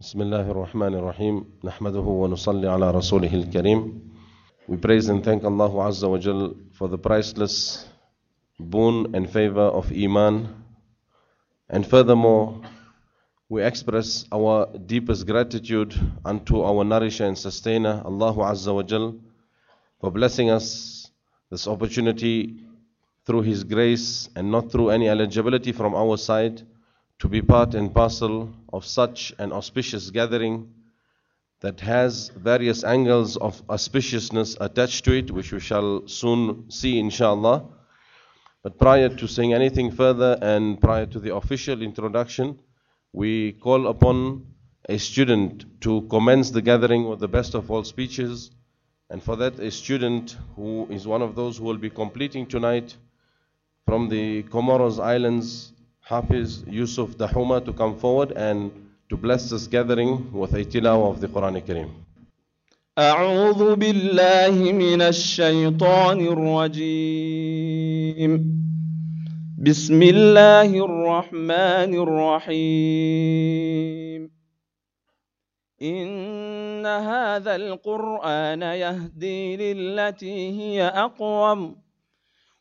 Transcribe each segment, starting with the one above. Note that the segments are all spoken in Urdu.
بسم الله الرحمن الرحيم نحمده ونصلي على رسوله الكريم We praise and thank Allah Azza wa Jal for the priceless boon and favor of Iman and furthermore we express our deepest gratitude unto our nourisher and sustainer Allah Azza wa Jal for blessing us this opportunity through His grace and not through any eligibility from our side to be part and parcel of such an auspicious gathering that has various angles of auspiciousness attached to it, which we shall soon see, inshallah. But prior to saying anything further and prior to the official introduction, we call upon a student to commence the gathering with the best of all speeches. And for that, a student who is one of those who will be completing tonight from the Comoros Islands, Hafiz Yusuf Dahuma, to come forward and to bless this gathering with a tilawah of the Quran Kareem. أعوذ بالله من الشيطان الرجيم بسم الله الرحمن الرحيم إن هذا القرآن يهدي للتي هي أقوم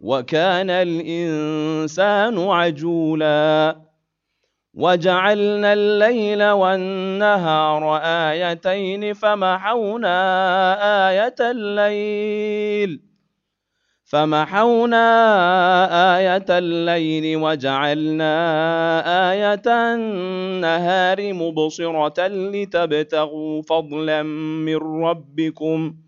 وكان الإنسان عجولا. وجعلنا الليل والنهار آيتين فمحونا آية الليل. فمحونا آية الليل وجعلنا آية النهار مبصرة لتبتغوا فضلا من ربكم ۖ.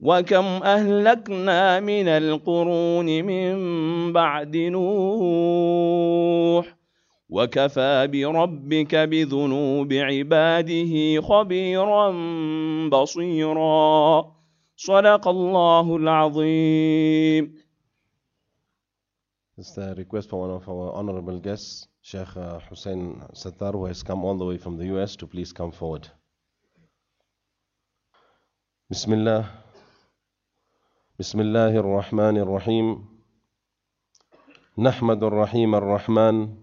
وكم أهلكنا من القرون من بعد نوح وكفى بربك بذنوب عباده خبيرا بصيرا صدق الله العظيم It's a request for one of our honorable guests, Sheikh uh, Hussein Sattar, who has come all the way from the US to please come forward. Bismillah. بسم الله الرحمن الرحيم. نحمد الرحيم الرحمن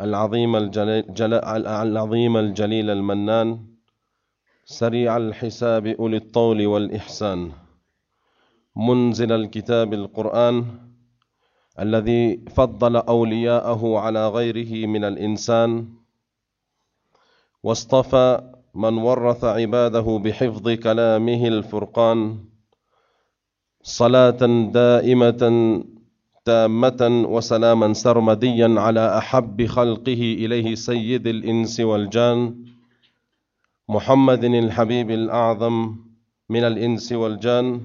العظيم الجليل, جل العظيم الجليل المنان. سريع الحساب أولي الطول والإحسان. منزل الكتاب القرآن الذي فضل أولياءه على غيره من الإنسان. واصطفى من ورث عباده بحفظ كلامه الفرقان. صلاة دائمة تامة وسلاما سرمديا على أحب خلقه إليه سيد الإنس والجان محمد الحبيب الأعظم من الإنس والجان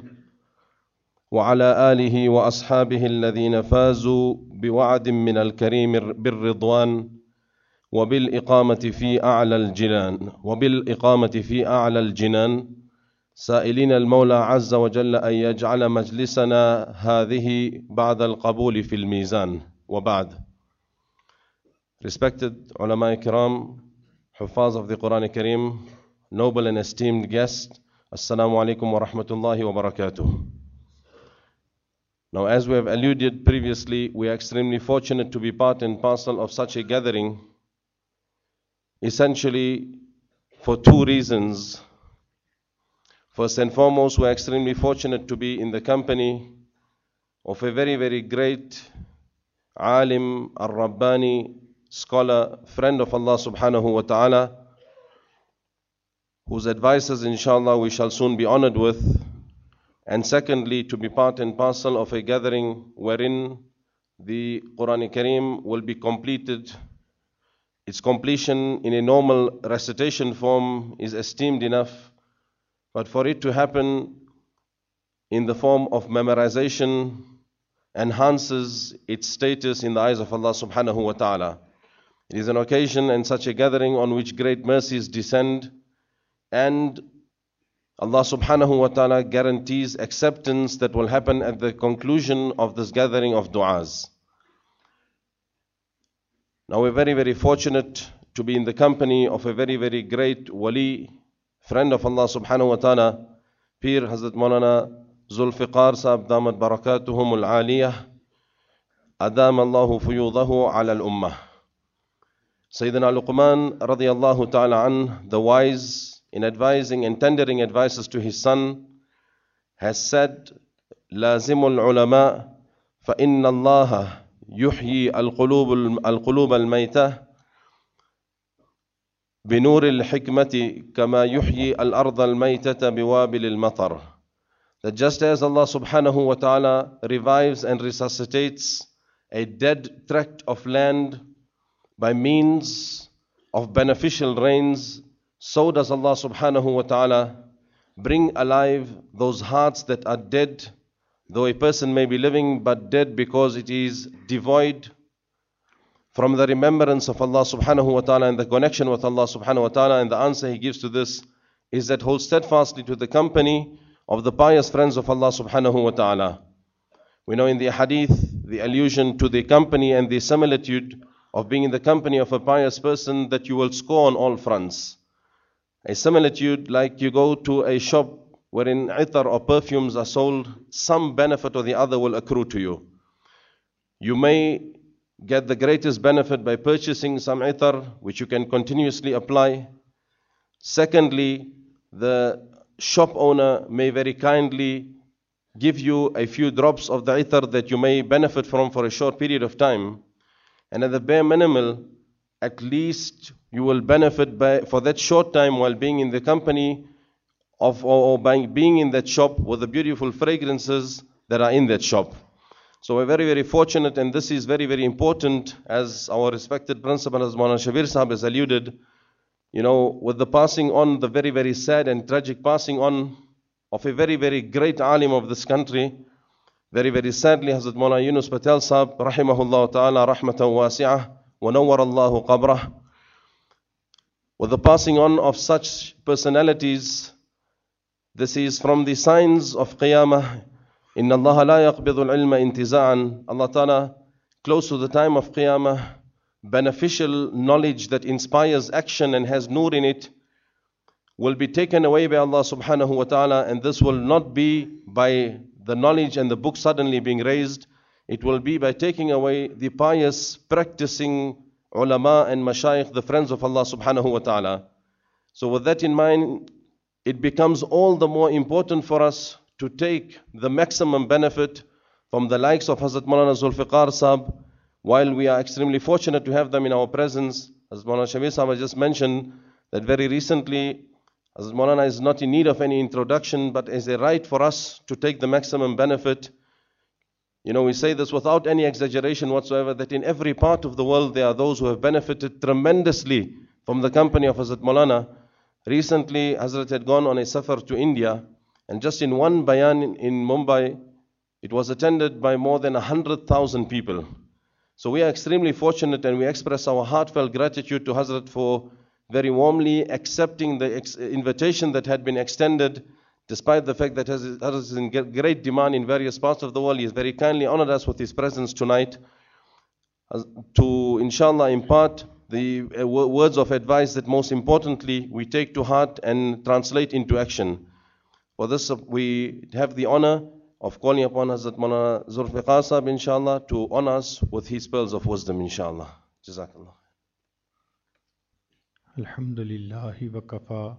وعلى آله وأصحابه الذين فازوا بوعد من الكريم بالرضوان وبالإقامة في أعلى الجنان وبالإقامة في أعلى الجنان سائلين المولى عز وجل أن يجعل مجلسنا هذه بعد القبول في الميزان وبعد Respected ulama kiram, Hufaz of the Quran Kareem, noble and esteemed guest, Assalamu alaikum wa rahmatullahi wa barakatuh. Now, as we have alluded previously, we are extremely fortunate to be part and parcel of such a gathering, essentially for two reasons. First and foremost, we are extremely fortunate to be in the company of a very, very great alim, al-Rabbani, scholar, friend of Allah subhanahu wa ta'ala, whose advices, inshallah, we shall soon be honored with. And secondly, to be part and parcel of a gathering wherein the Quran Kareem will be completed. Its completion in a normal recitation form is esteemed enough, but for it to happen in the form of memorization enhances its status in the eyes of Allah subhanahu wa ta'ala. It is an occasion and such a gathering on which great mercies descend and Allah subhanahu wa ta'ala guarantees acceptance that will happen at the conclusion of this gathering of du'as. Now we're very, very fortunate to be in the company of a very, very great wali, friend of Allah subhanahu wa ta'ala, Pir Hazrat Maulana Zulfiqar Sahib Damat Barakatuhum al-Aliyah, Allahu fuyudahu ala al-Ummah. Sayyidina Luqman radiyallahu ta'ala an, the wise in advising and tendering advices to his son, has said, لازم العلماء فإن الله يحيي القلوب القلوب الميتة بنور الحكمة كما يحيي الأرض الميتة بوابل المطر. That just as Allah subhanahu wa ta'ala revives and resuscitates a dead tract of land by means of beneficial rains, so does Allah subhanahu wa ta'ala bring alive those hearts that are dead, though a person may be living but dead because it is devoid from the remembrance of Allah subhanahu wa ta'ala and the connection with Allah subhanahu wa ta'ala. And the answer he gives to this is that hold steadfastly to the company of the pious friends of Allah subhanahu wa ta'ala. We know in the hadith the allusion to the company and the similitude of being in the company of a pious person that you will score on all fronts. A similitude like you go to a shop wherein itar or perfumes are sold, some benefit or the other will accrue to you. You may get the greatest benefit by purchasing some itar which you can continuously apply. Secondly, the shop owner may very kindly give you a few drops of the itar that you may benefit from for a short period of time. And at the bare minimal, at least you will benefit by, for that short time while being in the company of or, or by being in that shop with the beautiful fragrances that are in that shop. So we're very, very fortunate, and this is very, very important, as our respected principal, as Maulana Shabir Sahib has alluded, you know, with the passing on, the very, very sad and tragic passing on of a very, very great alim of this country, very, very sadly, Hazrat Maulana Yunus Patel Sahib, rahimahullah ta'ala, rahmatan wasi'ah, wa Allahu qabrah. With the passing on of such personalities, this is from the signs of Qiyamah. Inna Allah la yaqbidul ilma intiza'an. Allah Ta'ala, close to the time of Qiyamah, beneficial knowledge that inspires action and has nur in it, will be taken away by Allah subhanahu wa ta'ala, and this will not be by the knowledge and the book suddenly being raised, it will be by taking away the pious, practicing ulama and mashayikh, the friends of Allah subhanahu wa ta'ala. So with that in mind, it becomes all the more important for us to take the maximum benefit from the likes of Hazrat Maulana Zulfiqar Sahib, while we are extremely fortunate to have them in our presence. As Maulana Shabir Sahib just mentioned, that very recently Hazrat Maulana is not in need of any introduction, but is a right for us to take the maximum benefit. You know, we say this without any exaggeration whatsoever, that in every part of the world there are those who have benefited tremendously from the company of Hazrat Maulana. Recently, Hazrat had gone on a safar to India, and just in one bayan in, Mumbai, It was attended by more than 100,000 people. So we are extremely fortunate and we express our heartfelt gratitude to Hazrat for very warmly accepting the ex- invitation that had been extended despite the fact that Hazrat is in great demand in various parts of the world. He has very kindly honored us with his presence tonight to inshallah impart the uh, words of advice that most importantly we take to heart and translate into action. For this, uh, we have the honor of calling upon Hazrat Maulana Zulfiqar Sahib, inshallah, to honor us with his pearls of wisdom, inshallah. Jazakallah. الحمد لله وكفى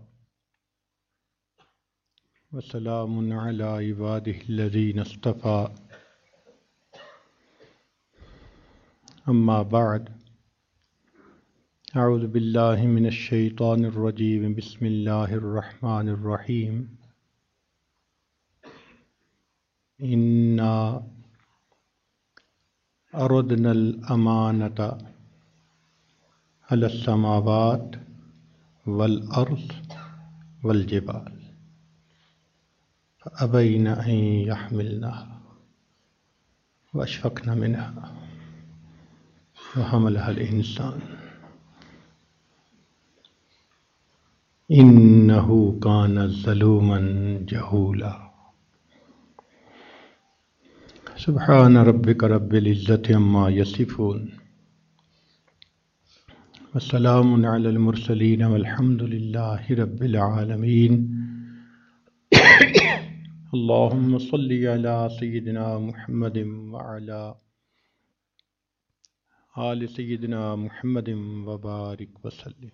وسلام على عباده الذين اصطفى أما بعد أعوذ بالله من الشيطان الرجيم بسم الله الرحمن الرحيم إنا أردنا الأمانة على السماوات والأرض والجبال فأبين أن يحملنها وأشفقن منها وحملها الإنسان إنه كان ظلوما جهولا سبحان ربك رب العزة عما يصفون والسلام على المرسلين والحمد لله رب العالمين اللهم صل على سيدنا محمد وعلى آل سيدنا محمد وبارك وسلم.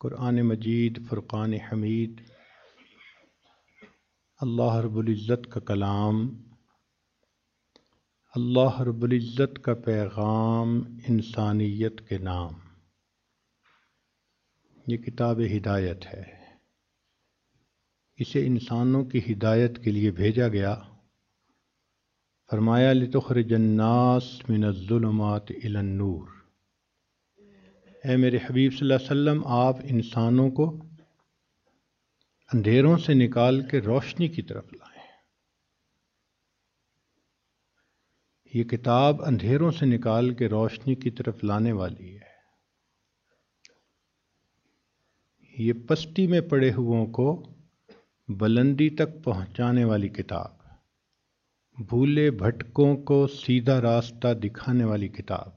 قرآن مجید، فرقان حمید اللہ رب العزت کا کلام، اللہ رب العزت کا پیغام انسانیت کے نام۔ یہ کتاب ہدایت ہے۔ اسے انسانوں کی ہدایت کے لیے بھیجا گیا۔ فرمایا، لتخرج الناس من الظلمات الى النور۔ اے میرے حبیب صلی اللہ علیہ وسلم، آپ انسانوں کو اندھیروں سے نکال کے روشنی کی طرف لائیں۔ یہ کتاب اندھیروں سے نکال کے روشنی کی طرف لانے والی ہے۔ یہ پستی میں پڑے ہوئوں کو بلندی تک پہنچانے والی کتاب، بھولے بھٹکوں کو سیدھا راستہ دکھانے والی کتاب،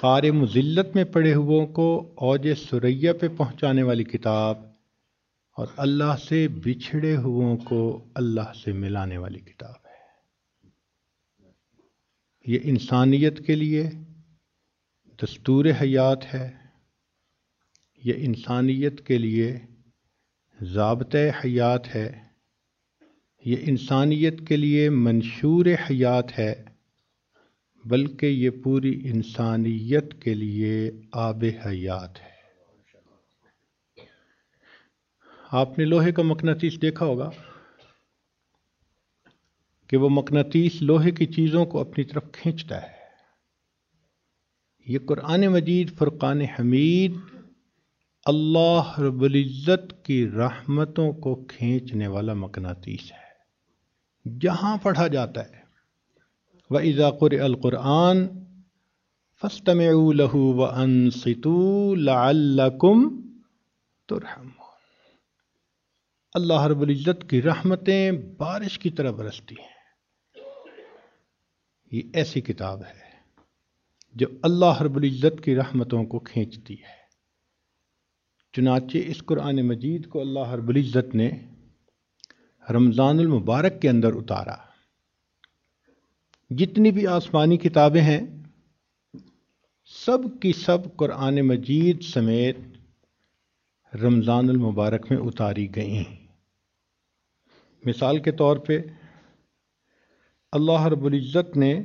قار مذلت میں پڑے ہوئوں کو اوج سریا پہ پہنچانے والی کتاب اور اللہ سے بچھڑے ہوئوں کو اللہ سے ملانے والی کتاب ہے۔ یہ انسانیت کے لیے دستور حیات ہے۔ یہ انسانیت کے لیے ضابطۂ حیات ہے۔ یہ انسانیت کے لیے منشور حیات ہے۔ بلکہ یہ پوری انسانیت کے لیے آب حیات ہے۔ آپ نے لوہے کا مقناطیس دیکھا ہوگا کہ وہ مقناطیس لوہے کی چیزوں کو اپنی طرف کھینچتا ہے۔ یہ قرآن مجید، فرقان حمید اللہ رب العزت کی رحمتوں کو کھینچنے والا مقناطیس ہے۔ جہاں پڑھا جاتا ہے و اضاقر القرآن فسٹم لہو و انستو لعلکم ترحم اللہ رب العزت کی رحمتیں بارش کی طرح برستی ہیں۔ یہ ایسی کتاب ہے جو اللہ رب العزت کی رحمتوں کو کھینچتی ہے۔ چنانچہ اس قرآن مجید کو اللہ رب العزت نے رمضان المبارک کے اندر اتارا۔ جتنی بھی آسمانی کتابیں ہیں، سب کی سب قرآن مجید سمیت رمضان المبارک میں اتاری گئیں مثال کے طور پہ اللہ رب العزت نے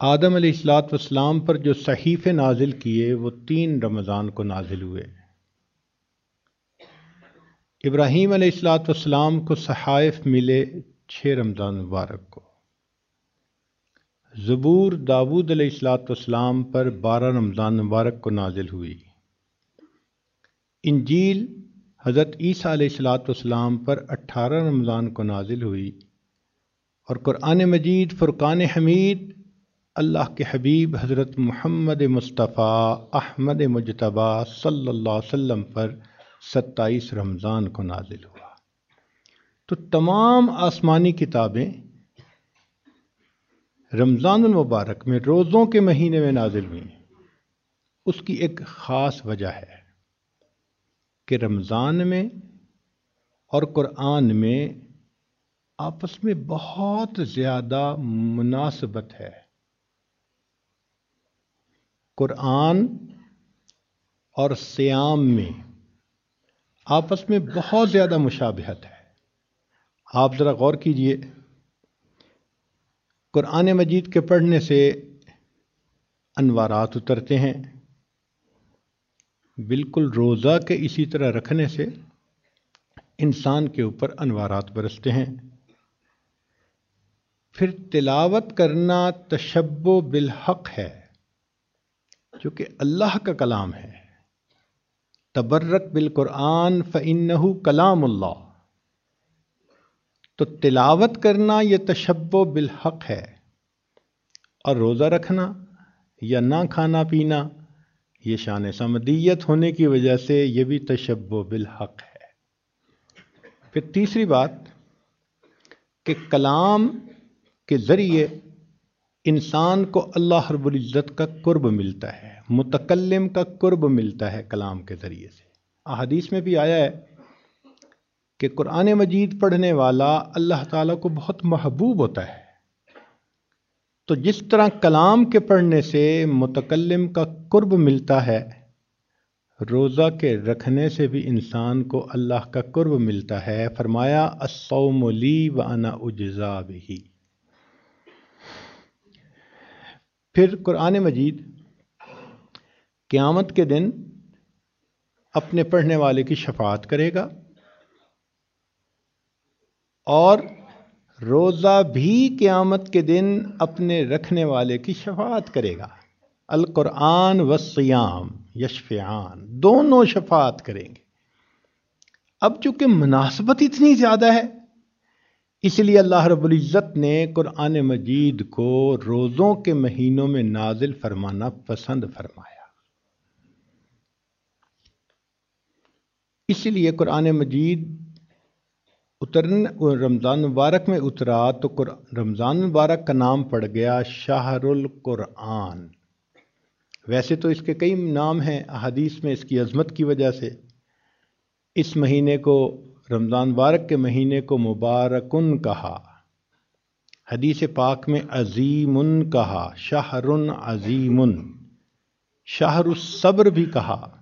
آدم علیہ السلاۃ والسلام پر جو صحیفے نازل کیے، وہ تین رمضان کو نازل ہوئے۔ ابراہیم علیہ السلاۃ والسلام کو صحائف ملے چھ رمضان مبارک کو۔ زبور داود علیہ السلاۃ والسلام پر بارہ رمضان مبارک کو نازل ہوئی۔ انجیل حضرت عیسیٰ علیہ السلاۃ والسلام پر اٹھارہ رمضان کو نازل ہوئی اور قرآن مجید، فرقان حمید، اللہ کے حبیب حضرت محمد مصطفیٰ احمد مجتبہ صلی اللہ علیہ وسلم پر ستائیس رمضان کو نازل ہوا۔ تو تمام آسمانی کتابیں رمضان المبارک میں، روزوں کے مہینے میں نازل ہوئی۔ اس کی ایک خاص وجہ ہے۔ کہ رمضان میں اور قرآن میں آپس میں بہت زیادہ مناسبت ہے۔ قرآن اور سیام میں آپس میں بہت زیادہ مشابہت ہے۔ آپ ذرا غور کیجیے۔ قرآن مجید کے پڑھنے سے انوارات اترتے ہیں۔ بالکل روزہ کے اسی طرح رکھنے سے انسان کے اوپر انوارات برستے ہیں۔ پھر تلاوت کرنا تشب و بالحق ہے، جو کہ اللہ کا کلام ہے۔ تبرک بالقرآن فن کلام اللہ۔ تو تلاوت کرنا یہ تشب و بالحق ہے۔ اور روزہ رکھنا یا نہ کھانا پینا یہ شان سمدیت ہونے کی وجہ سے یہ بھی تشب و بالحق ہے۔ پھر تیسری بات کہ کلام کے ذریعے انسان کو اللہ رب العزت کا قرب ملتا ہے، متکلم کا قرب ملتا ہے کلام کے ذریعے سے۔ احادیث میں بھی آیا ہے کہ قرآن مجید پڑھنے والا اللہ تعالیٰ کو بہت محبوب ہوتا ہے۔ تو جس طرح کلام کے پڑھنے سے متکلم کا قرب ملتا ہے، روزہ کے رکھنے سے بھی انسان کو اللہ کا قرب ملتا ہے۔ فرمایا، الصوم لی و انا اجزا بھی پھر قرآن مجید، قیامت کے دن اپنے پڑھنے والے کی شفاعت کرے گا اور روزہ بھی قیامت کے دن اپنے رکھنے والے کی شفاعت کرے گا۔ القرآن و سیام یشفیان دونوں شفاعت کریں گے۔ اب چونکہ مناسبت اتنی زیادہ ہے، اس لیے اللہ رب العزت نے قرآن مجید کو روزوں کے مہینوں میں نازل فرمانا پسند فرمایا۔ اس لیے قرآن مجید اترن رمضان مبارک میں اترا تو رمضان مبارک کا نام پڑ گیا شاہر القرآن ویسے تو اس کے کئی نام ہیں احادیث میں اس کی عظمت کی وجہ سے۔ اس مہینے کو رمضان مبارک کے مہینے کو مبارکن کہا۔ حدیث پاک میں عظیم کہا شہر عظیم شہر الصبر بھی کہا،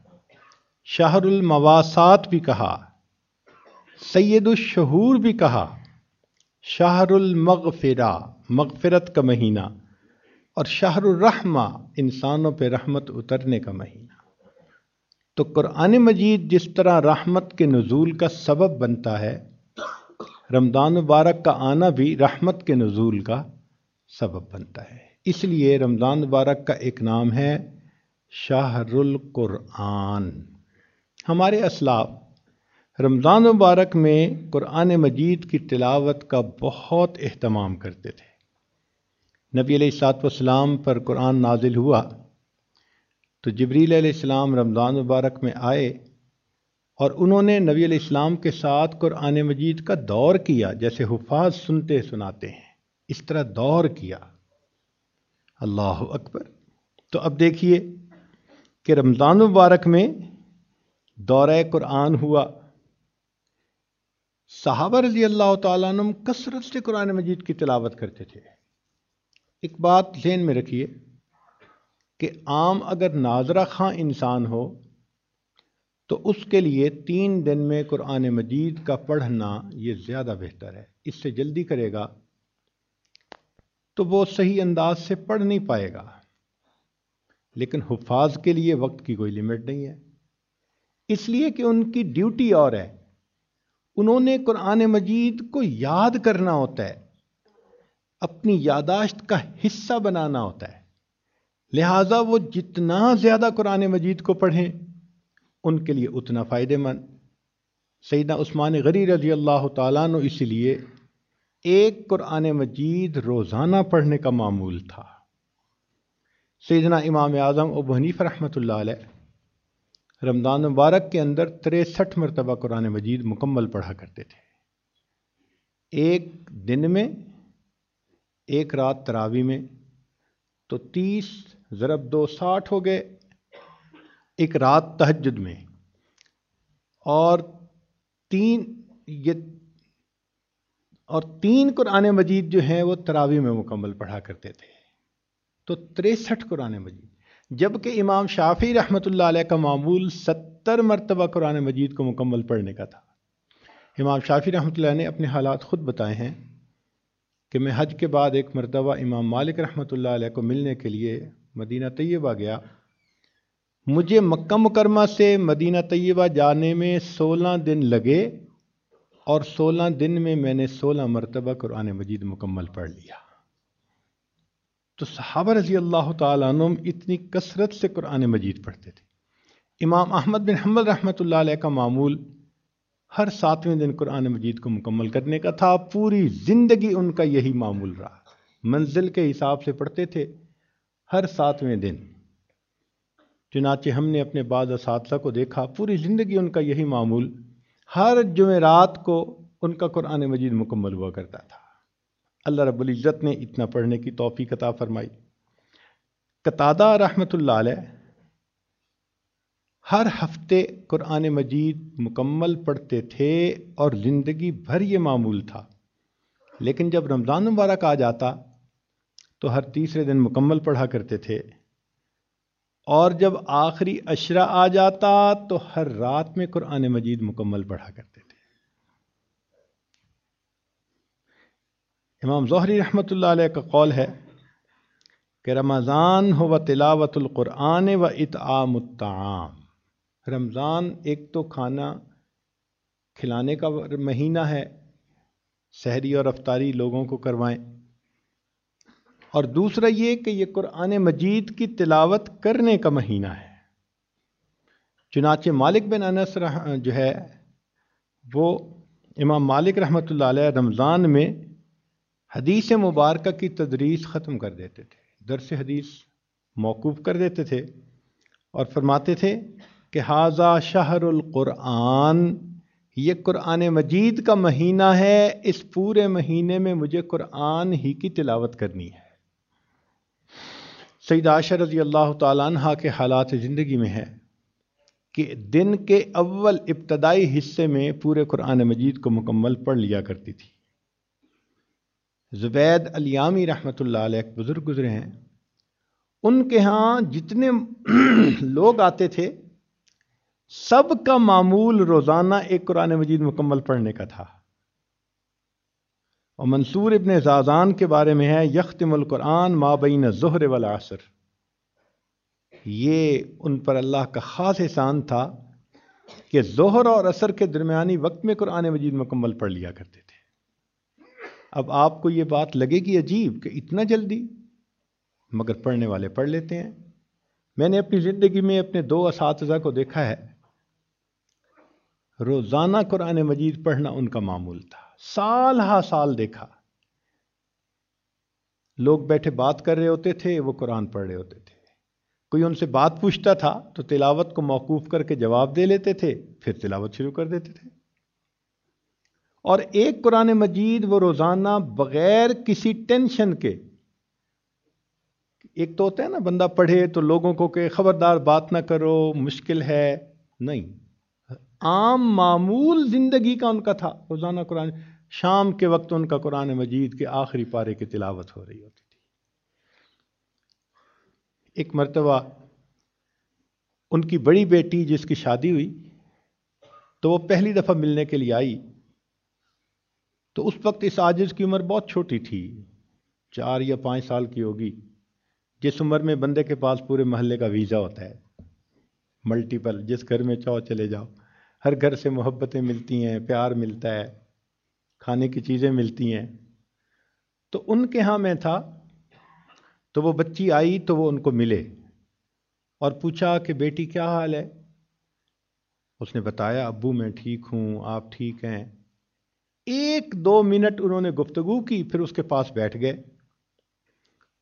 شہر المواسات بھی کہا۔ سید الشہور بھی کہا، شہر المغفرہ، مغفرت کا مہینہ اور شہر الرحمہ، انسانوں پہ رحمت اترنے کا مہینہ۔ تو قرآن مجید جس طرح رحمت کے نزول کا سبب بنتا ہے، رمضان مبارک کا آنا بھی رحمت کے نزول کا سبب بنتا ہے۔ اس لیے رمضان مبارک کا ایک نام ہے شاہر القرآن۔ ہمارے اسلاف رمضان مبارک میں قرآن مجید کی تلاوت کا بہت اہتمام کرتے تھے۔ نبی علیہ السلاط والسلام پر قرآن نازل ہوا۔ تو جبریل علیہ السلام رمضان مبارک میں آئے اور انہوں نے نبی علیہ السلام کے ساتھ قرآن مجید کا دور کیا، جیسے حفاظ سنتے سناتے ہیں، اس طرح دور کیا۔ اللہ اکبر۔ تو اب دیکھیے کہ رمضان مبارک میں دورہ قرآن ہوا۔ صحابہ رضی اللہ تعالیٰ عنہ کثرت سے قرآن مجید کی تلاوت کرتے تھے۔ ایک بات ذہن میں رکھیے کہ عام اگر ناظرہ خاں انسان ہو تو اس کے لیے تین دن میں قرآن مجید کا پڑھنا یہ زیادہ بہتر ہے۔ اس سے جلدی کرے گا تو وہ صحیح انداز سے پڑھ نہیں پائے گا۔ لیکن حفاظ کے لیے وقت کی کوئی لمٹ نہیں ہے۔ اس لیے کہ ان کی ڈیوٹی اور ہے۔ انہوں نے قرآن مجید کو یاد کرنا ہوتا ہے، اپنی یاداشت کا حصہ بنانا ہوتا ہے۔ لہذا وہ جتنا زیادہ قرآن مجید کو پڑھیں، ان کے لیے اتنا فائدہ مند۔ سیدنا عثمان غری رضی اللہ تعالیٰ نے اسی لیے ایک قرآن مجید روزانہ پڑھنے کا معمول تھا۔ سیدنا امام اعظم ابو حنیف رحمۃ اللہ علیہ رمضان مبارک کے اندر تریسٹھ مرتبہ قرآن مجید مکمل پڑھا کرتے تھے۔ ایک دن میں، ایک رات تراوی میں تو تیس ضرب دو ساٹھ ہو گئے۔ ایک رات تہجد میں۔ اور تین یہ، اور تین قرآن مجید جو ہیں وہ تراوی میں مکمل پڑھا کرتے تھے۔ تو تریسٹھ قرآن مجید۔ جبکہ امام شافی رحمۃ اللہ علیہ کا معمول ستر مرتبہ قرآن مجید کو مکمل پڑھنے کا تھا۔ امام شافی رحمۃ اللہ نے اپنے حالات خود بتائے ہیں کہ میں حج کے بعد ایک مرتبہ امام مالک رحمۃ اللہ علیہ کو ملنے کے لیے مدینہ طیبہ گیا۔ مجھے مکہ مکرمہ سے مدینہ طیبہ جانے میں سولہ دن لگے اور سولہ دن میں میں نے سولہ مرتبہ قرآن مجید مکمل پڑھ لیا۔ تو صحابہ رضی اللہ تعالیٰ عنہ اتنی کثرت سے قرآن مجید پڑھتے تھے۔ امام احمد بن حمل رحمۃ اللہ علیہ کا معمول ہر ساتویں دن قرآن مجید کو مکمل کرنے کا تھا، پوری زندگی ان کا یہی معمول رہا۔ منزل کے حساب سے پڑھتے تھے۔ ہر ساتویں دن چنانچہ ہم نے اپنے بعض اساتذہ کو دیکھا، پوری زندگی ان کا یہی معمول۔ ہر جمعرات کو ان کا قرآن مجید مکمل ہوا کرتا تھا۔ اللہ رب العزت نے اتنا پڑھنے کی توفیق عطا فرمائی۔ قطادہ رحمۃ اللہ علیہ ہر ہفتے قرآن مجید مکمل پڑھتے تھے اور زندگی بھر یہ معمول تھا۔ لیکن جب رمضان مبارک آ جاتا تو ہر تیسرے دن مکمل پڑھا کرتے تھے۔ اور جب آخری اشرا آ جاتا تو ہر رات میں قرآن مجید مکمل پڑھا کرتے تھے امام ظہری رحمۃ اللہ علیہ کا قول ہے کہ رمضان ہو و تلاوت القرآن و اطعام الطعام۔ رمضان ایک تو کھانا کھلانے کا مہینہ ہے، سحری اور افطاری لوگوں کو کروائیں۔ اور دوسرا یہ کہ یہ قرآن مجید کی تلاوت کرنے کا مہینہ ہے۔ چنانچہ مالک بن انس جو ہے، وہ امام مالک رحمۃ اللہ علیہ رمضان میں حدیث مبارکہ کی تدریس ختم کر دیتے تھے۔ درس حدیث موقوف کر دیتے تھے اور فرماتے تھے کہ حاضہ شہر القرآن یہ قرآن مجید کا مہینہ ہے۔ اس پورے مہینے میں مجھے قرآن ہی کی تلاوت کرنی ہے۔ سعید عاشر رضی اللہ تعالیٰ عنہ کے حالات زندگی میں ہے کہ دن کے اول ابتدائی حصے میں پورے قرآن مجید کو مکمل پڑھ لیا کرتی تھی۔ زبید الیامی رحمۃ اللہ علیہ ایک بزرگ گزرے ہیں۔ ان کے ہاں جتنے لوگ آتے تھے، سب کا معمول روزانہ ایک قرآن مجید مکمل پڑھنے کا تھا۔ اور منصور ابن زازان کے بارے میں ہے، یختم القرآن مابین ظہر والعصر۔ یہ ان پر اللہ کا خاص احسان تھا کہ ظہر اور عصر کے درمیانی وقت میں قرآن مجید مکمل پڑھ لیا کرتے تھے۔ اب آپ کو یہ بات لگے گی عجیب کہ اتنا جلدی؟ مگر پڑھنے والے پڑھ لیتے ہیں۔ میں نے اپنی زندگی میں اپنے دو اساتذہ کو دیکھا ہے۔ روزانہ قرآن مجید پڑھنا ان کا معمول تھا۔ سال ہا سال دیکھا۔ لوگ بیٹھے بات کر رہے ہوتے تھے، وہ قرآن پڑھ رہے ہوتے تھے۔ کوئی ان سے بات پوچھتا تھا تو تلاوت کو موقوف کر کے جواب دے لیتے تھے، پھر تلاوت شروع کر دیتے تھے۔ اور ایک قرآن مجید وہ روزانہ بغیر کسی ٹینشن کے، ایک تو ہوتا ہے نا، بندہ پڑھے تو لوگوں کو کہ خبردار بات نہ کرو، مشکل ہے، نہیں۔ عام معمول زندگی کا ان کا تھا، روزانہ قرآن، شام کے وقت ان کا قرآن مجید کے آخری پارے کی تلاوت ہو رہی ہوتی تھی۔ ایک مرتبہ ان کی بڑی بیٹی جس کی شادی ہوئی، تو وہ پہلی دفعہ ملنے کے لیے آئی۔ تو اس وقت اس آجز کی عمر بہت چھوٹی تھی، چار یا پانچ سال کی ہوگی، جس عمر میں بندے کے پاس پورے محلے کا ویزا ہوتا ہے۔ ملٹیپل، جس گھر میں چاہو چلے جاؤ۔ ہر گھر سے محبتیں ملتی ہیں، پیار ملتا ہے، کھانے کی چیزیں ملتی ہیں۔ تو ان کے ہاں میں تھا، تو وہ بچی آئی تو وہ ان کو ملے اور پوچھا کہ بیٹی کیا حال ہے؟ اس نے بتایا، ابو میں ٹھیک ہوں، آپ ٹھیک ہیں۔ ایک دو منٹ انہوں نے گفتگو کی، پھر اس کے پاس بیٹھ گئے۔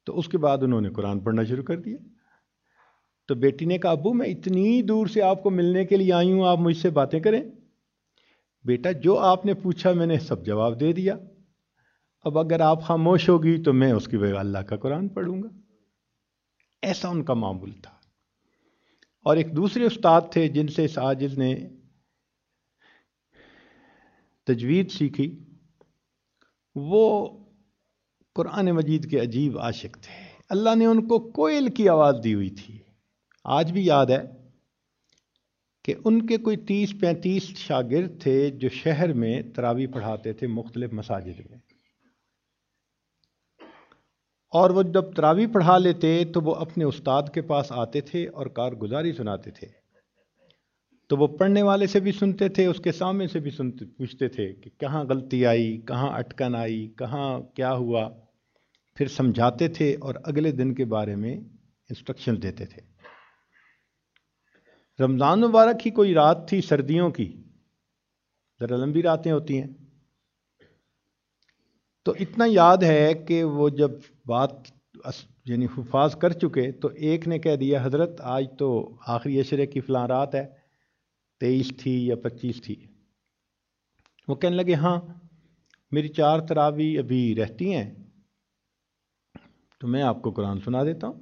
تو اس کے بعد انہوں نے قرآن پڑھنا شروع کر دیا۔ تو بیٹی نے کہا، ابو، میں اتنی دور سے آپ کو ملنے کے لیے آئی ہوں، آپ مجھ سے باتیں کریں۔ بیٹا، جو آپ نے پوچھا، میں نے سب جواب دے دیا۔ اب اگر آپ خاموش ہوگی تو میں اس کی بغیر اللہ کا قرآن پڑھوں گا۔ ایسا ان کا معمول تھا۔ اور ایک دوسرے استاد تھے جن سے اس عاجز نے تجوید سیکھی، وہ قرآن مجید کے عجیب عاشق تھے۔ اللہ نے ان کو کوئل کی آواز دی ہوئی تھی۔ آج بھی یاد ہے کہ ان کے کوئی تیس پینتیس شاگرد تھے جو شہر میں تراوی پڑھاتے تھے مختلف مساجد میں۔ اور وہ جب تراوی پڑھا لیتے تو وہ اپنے استاد کے پاس آتے تھے اور کارگزاری سناتے تھے۔ تو وہ پڑھنے والے سے بھی سنتے تھے، اس کے سامنے سے بھی سنتے، پوچھتے تھے کہ کہاں غلطی آئی، کہاں اٹکن آئی، کہاں کیا ہوا؟ پھر سمجھاتے تھے اور اگلے دن کے بارے میں انسٹرکشن دیتے تھے۔ رمضان مبارک کی کوئی رات تھی سردیوں کی؟ ذرا لمبی راتیں ہوتی ہیں۔ تو اتنا یاد ہے کہ وہ جب بات یعنی حفاظ کر چکے تو ایک نے کہہ دیا، حضرت، آج تو آخری اشرے کی فلاں رات ہے۔ تیئیس تھی یا پچیس تھی۔ وہ کہنے لگے ہاں میری چار تراوی ابھی رہتی ہیں، تو میں آپ کو قرآن سنا دیتا ہوں۔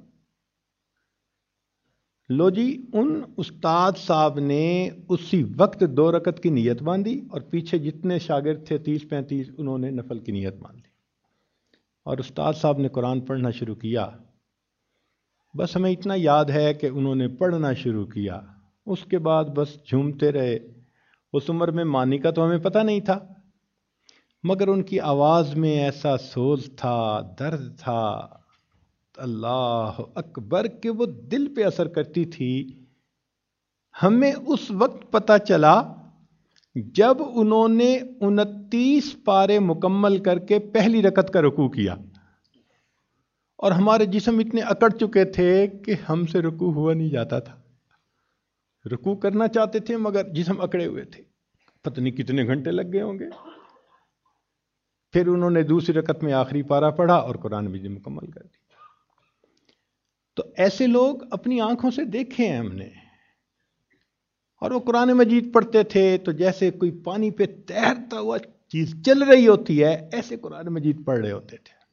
لو جی ان استاد صاحب نے اسی وقت دو رکت کی نیت باندھی اور پیچھے جتنے شاگرد تھے، تیس پینتیس، انہوں نے نفل کی نیت باندھی۔ اور استاد صاحب نے قرآن پڑھنا شروع کیا۔ بس ہمیں اتنا یاد ہے کہ انہوں نے پڑھنا شروع کیا۔ اس کے بعد بس جھومتے رہے۔ اس عمر میں مانی کا تو ہمیں پتہ نہیں تھا، مگر ان کی آواز میں ایسا سوز تھا، درد تھا۔ اللہ اکبر کہ وہ دل پہ اثر کرتی تھی۔ ہمیں اس وقت پتا چلا جب انہوں نے انتیس پارے مکمل کر کے پہلی رکت کا رکوع کیا۔ اور ہمارے جسم اتنے اکڑ چکے تھے کہ ہم سے رکوع ہوا نہیں جاتا تھا۔ رکوع کرنا چاہتے تھے مگر جسم اکڑے ہوئے تھے۔ پتہ نہیں کتنے گھنٹے لگ گئے ہوں گے۔ پھر انہوں نے دوسری رکت میں آخری پارا پڑھا اور قرآن بھی مکمل کر دی۔ تو ایسے لوگ اپنی آنکھوں سے دیکھے ہیں ہم نے۔ اور وہ قرآن مجید پڑھتے تھے تو جیسے کوئی پانی پہ تیرتا ہوا چیز چل رہی ہوتی ہے، ایسے قرآن مجید پڑھ رہے ہوتے تھے۔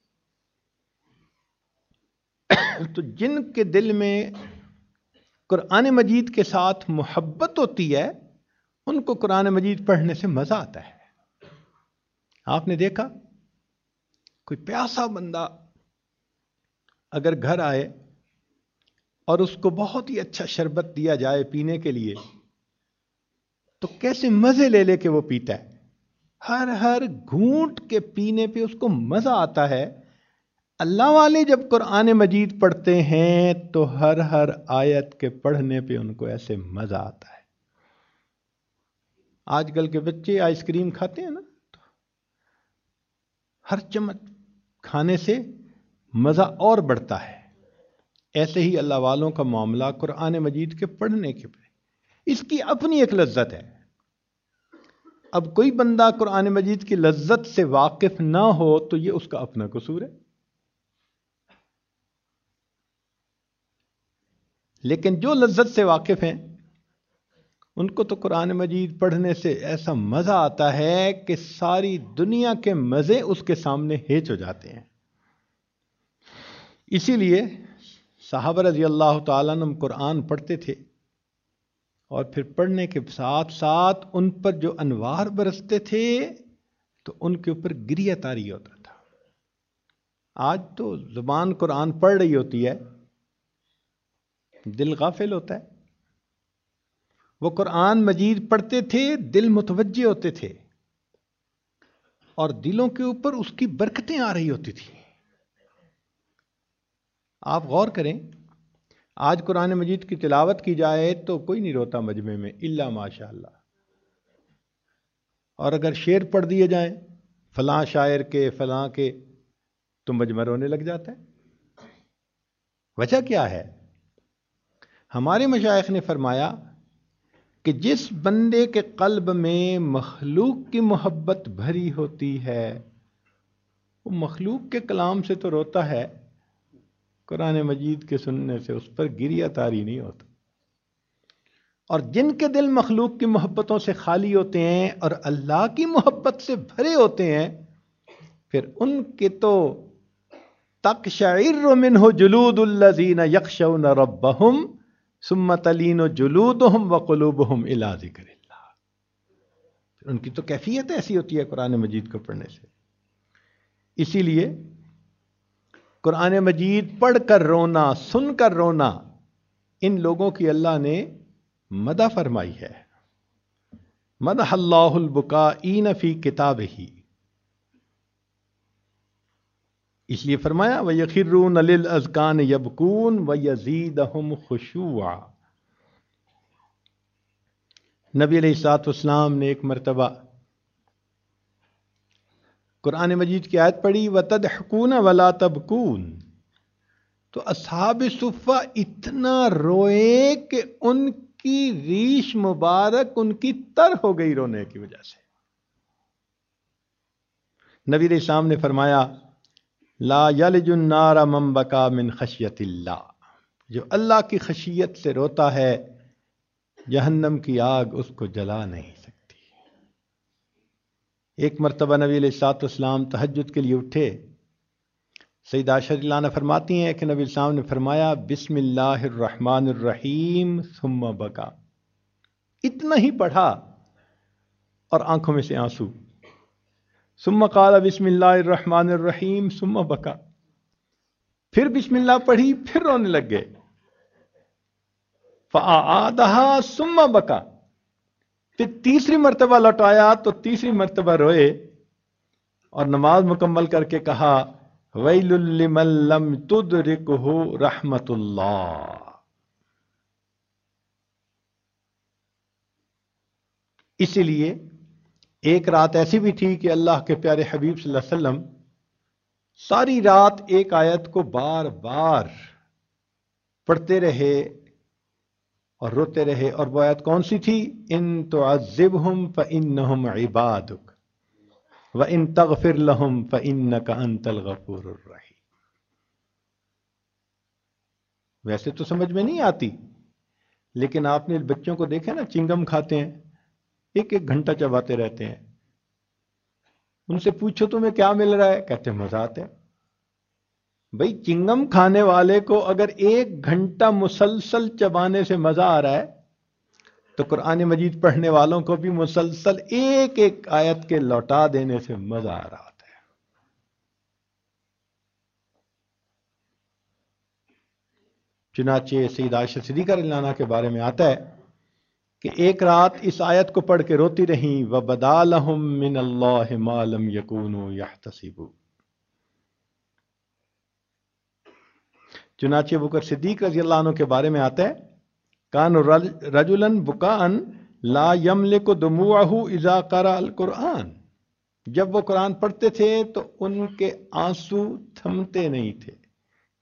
تو جن کے دل میں قرآن مجید کے ساتھ محبت ہوتی ہے، ان کو قرآن مجید پڑھنے سے مزہ آتا ہے۔ آپ نے دیکھا؟ کوئی پیاسا بندہ اگر گھر آئے اور اس کو بہت ہی اچھا شربت دیا جائے پینے کے لیے، تو کیسے مزے لے لے کے وہ پیتا ہے؟ ہر ہر گھونٹ کے پینے پہ اس کو مزہ آتا ہے۔ اللہ والے جب قرآن مجید پڑھتے ہیں تو ہر ہر آیت کے پڑھنے پہ ان کو ایسے مزہ آتا ہے۔ آج کل کے بچے آئس کریم کھاتے ہیں نا تو ہر چمچ کھانے سے مزہ اور بڑھتا ہے۔ ایسے ہی اللہ والوں کا معاملہ قرآن مجید کے پڑھنے کے پہ۔ اس کی اپنی ایک لذت ہے۔ اب کوئی بندہ قرآن مجید کی لذت سے واقف نہ ہو تو یہ اس کا اپنا قصور ہے۔ لیکن جو لذت سے واقف ہیں، ان کو تو قرآن مجید پڑھنے سے ایسا مزہ آتا ہے کہ ساری دنیا کے مزے اس کے سامنے ہیچ ہو جاتے ہیں۔ اسی لیے صحابہ رضی اللہ تعالیٰ عنہ قرآن پڑھتے تھے اور پھر پڑھنے کے ساتھ ساتھ ان پر جو انوار برستے تھے تو ان کے اوپر گریا تاری ہوتا تھا۔ آج تو زبان قرآن پڑھ رہی ہوتی ہے۔ دل غافل ہوتا ہے۔ وہ قرآن مجید پڑھتے تھے، دل متوجہ ہوتے تھے۔ اور دلوں کے اوپر اس کی برکتیں آ رہی ہوتی تھیں۔ آپ غور کریں، آج قرآن مجید کی تلاوت کی جائے تو کوئی نہیں روتا مجمع میں اللہ ماشاء اللہ اور اگر شعر پڑھ دیے جائیں، فلاں شاعر کے، فلاں کے، تو مجمع رونے لگ جاتا ہے۔ وجہ کیا ہے؟ ہمارے مشائق نے فرمایا کہ جس بندے کے قلب میں مخلوق کی محبت بھری ہوتی ہے، وہ مخلوق کے کلام سے تو روتا ہے، قرآن مجید کے سننے سے اس پر گریا تاری نہیں ہوتا۔ اور جن کے دل مخلوق کی محبتوں سے خالی ہوتے ہیں اور اللہ کی محبت سے بھرے ہوتے ہیں، پھر ان کے تو تک شعر من ہو جلود الزین یکش رب سمت علین و جلود ہم و قلوب ہم الا ذکر اللہ۔ ان کی تو کیفیت ایسی ہوتی ہے قرآن مجید کو پڑھنے سے۔ اسی لیے قرآن مجید پڑھ کر رونا، سن کر رونا، ان لوگوں کی اللہ نے مدہ فرمائی ہے۔ مدح اللہ البکا این فی کتاب ہی اس لیے فرمایا وہ یقرون ازکان یبکون و یزید خوشوا نبی علیہ سات اسلام نے ایک مرتبہ قرآن مجید کی آیت پڑھی و تد حکون ولا تبکون تو اصحاب صفا اتنا روئے کہ ان کی ریش مبارک، ان کی تر ہو گئی رونے کی وجہ سے۔ نبی علیہ السلام نے فرمایا لا یلج النار من بکا من خشیت اللہ۔ جو اللہ کی خشیت سے روتا ہے، جہنم کی آگ اس کو جلا نہیں سکتی۔ ایک مرتبہ نبی علیہ سات اسلام تحجد کے لیے اٹھے۔ سید عاشر اللہ نے فرماتی ہیں کہ نبی السلام نے فرمایا، بسم اللہ الرحمن الرحیم، ثم بکا اتنا ہی پڑھا اور آنکھوں میں سے آنسو۔ ثم قال بسم اللہ الرحمن الرحیم، ثم بکا۔ پھر بسم اللہ پڑھی، پھر رونے لگ گئے۔ فآدہا ثم بکا۔ پھر تیسری مرتبہ لوٹایا تو تیسری مرتبہ روئے۔ اور نماز مکمل کر کے کہا، ویل لمن لم تدرکہ رحمت اللہ اسی لیے ایک رات ایسی بھی تھی کہ اللہ کے پیارے حبیب صلی اللہ علیہ وسلم ساری رات ایک آیت کو بار بار پڑھتے رہے اور روتے رہے اور وہ آیت کون سی تھی؟ ان تو عزب ہم فن عبادک و ان تغفر لہم فن کا انتل غفور ویسے تو سمجھ میں نہیں آتی، لیکن آپ نے بچوں کو دیکھا نا، چنگم کھاتے ہیں۔ ایک ایک گھنٹہ چباتے رہتے ہیں، ان سے پوچھو تمہیں کیا مل رہا ہے؟ کہتے مزہ آتے بھائی، چنگم کھانے والے کو اگر ایک گھنٹہ مسلسل چبانے سے مزہ آ رہا ہے، تو قرآن مجید پڑھنے والوں کو بھی مسلسل ایک ایک آیت کے لوٹا دینے سے مزہ آ رہا ہوتا ہے۔ چنانچہ سید عائشہ صدیقہ اللہ کے بارے میں آتا ہے کہ ایک رات اس آیت کو پڑھ کے روتی رہیں و بدالحم من اللہ مالم یقون یا چنانچہ بکر صدیق رضی اللہ عنہ کے بارے میں آتا ہے، کان رجولن بکان لا یمل کو دمو اذا کرا القرآن۔ جب وہ قرآن پڑھتے تھے تو ان کے آنسو تھمتے نہیں تھے،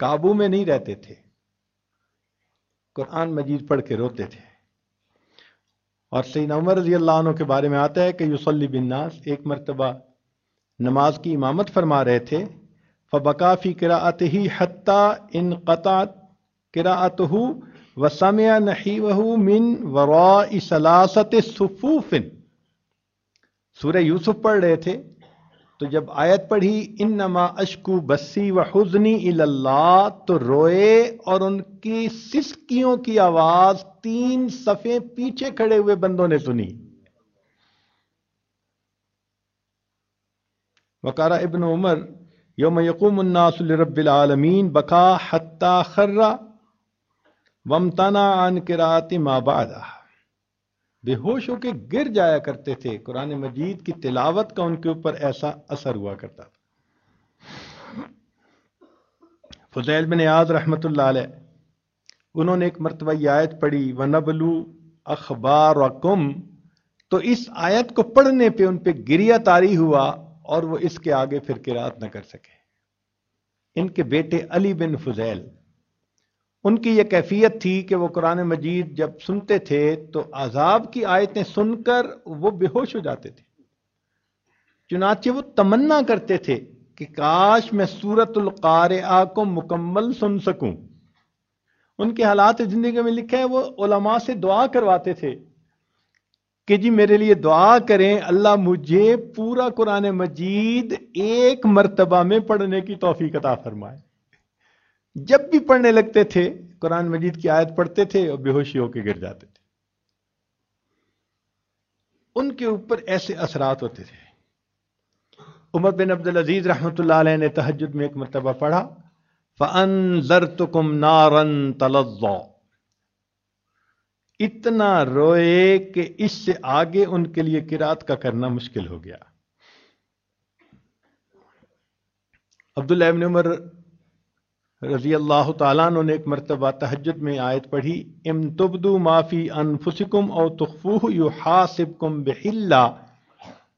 قابو میں نہیں رہتے تھے۔ قرآن مجید پڑھ کے روتے تھے۔ اور سید عمر رضی اللہ عنہ کے بارے میں آتا ہے کہ یوسلی بن ناس ایک مرتبہ نماز کی امامت فرما رہے تھے فبقا فی قراءت ہی حتیٰ ان قطع قراءت ہو وسمع وہ من وراء سلاست صفوفن۔ سورہ یوسف پڑھ رہے تھے تو جب آیت پڑھی ان نما اشکو بسی و حزنی اللہ تو روئے اور ان کی سسکیوں کی آواز تین صفے پیچھے کھڑے ہوئے بندوں نے سنی۔ وکارا ابن عمر، یوم یقوم الناس لرب العالمین، بکا حتی خرہ ومتنا عن کرات ما بعدہ۔ بے ہوش ہو کے گر جایا کرتے تھے۔ قرآن مجید کی تلاوت کا ان کے اوپر ایسا اثر ہوا کرتا تھا۔ فضیل بن آز رحمت اللہ علیہ، انہوں نے ایک مرتبہ یہ آیت پڑھی و نبلو اخبار و کم تو اس آیت کو پڑھنے پہ ان پہ گریا تاری ہوا اور وہ اس کے آگے پھر قرات نہ کر سکے۔ ان کے بیٹے علی بن فضیل ان کی یہ کیفیت تھی کہ وہ قرآن مجید جب سنتے تھے تو عذاب کی آیتیں سن کر وہ بے ہوش ہو جاتے تھے۔ چنانچہ وہ تمنا کرتے تھے کہ کاش میں سورت القارعہ کو مکمل سن سکوں۔ ان کے حالات زندگی میں لکھا ہے وہ علماء سے دعا کرواتے تھے کہ جی میرے لیے دعا کریں، اللہ مجھے پورا قرآن مجید ایک مرتبہ میں پڑھنے کی توفیق عطا فرمائے۔ جب بھی پڑھنے لگتے تھے، قرآن مجید کی آیت پڑھتے تھے اور بے ہوشی ہو کے گر جاتے تھے۔ ان کے اوپر ایسے اثرات ہوتے تھے۔ عمر بن عبد العزیز رحمۃ اللہ علیہ نے تحجد میں ایک مرتبہ پڑھا فن زر تکم نارن اتنا روئے کہ اس سے آگے ان کے لیے کراط کا کرنا مشکل ہو گیا۔ عبداللہ ابن عمر رضی اللہ تعالیٰ نے ایک مرتبہ تحجد میں آیت پڑھی ام تبدو معافی انفسکم او تخفوہ یو حاسب کم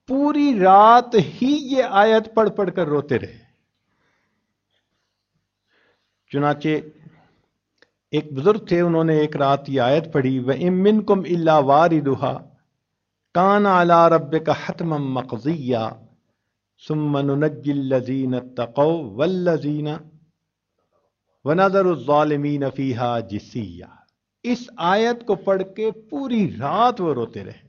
پوری رات ہی یہ آیت پڑھ پڑھ کر روتے رہے۔ چنانچہ ایک بزرگ تھے، انہوں نے ایک رات یہ آیت پڑھی وہ امن کم اللہ واری دہا کان اعلی رب کا حتم مقزیہ سمن الزین تقو ولزین و نظر الظالمین فیحا جسیہ اس آیت کو پڑھ کے پوری رات وہ روتے رہے۔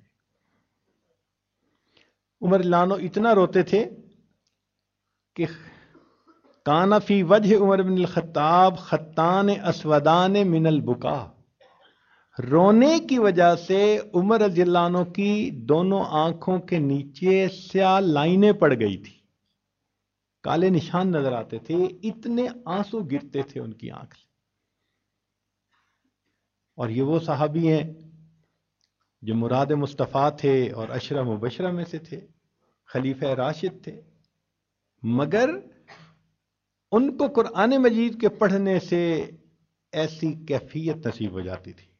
عمر لانو اتنا روتے تھے کہ کانا فی وجہ عمر بن الخطاب خطان اسودان من البکا۔ رونے کی وجہ سے عمر رضی اللہ عنہ کی دونوں آنکھوں کے نیچے سیاہ لائنیں پڑ گئی تھی۔ کالے نشان نظر آتے تھے، اتنے آنسو گرتے تھے ان کی آنکھ سے۔ اور یہ وہ صحابی ہیں جو مراد مصطفیٰ تھے اور اشرم و میں سے تھے، خلیفہ راشد تھے۔ مگر ان کو قرآن مجید کے پڑھنے سے ایسی کیفیت نصیب ہو جاتی تھی۔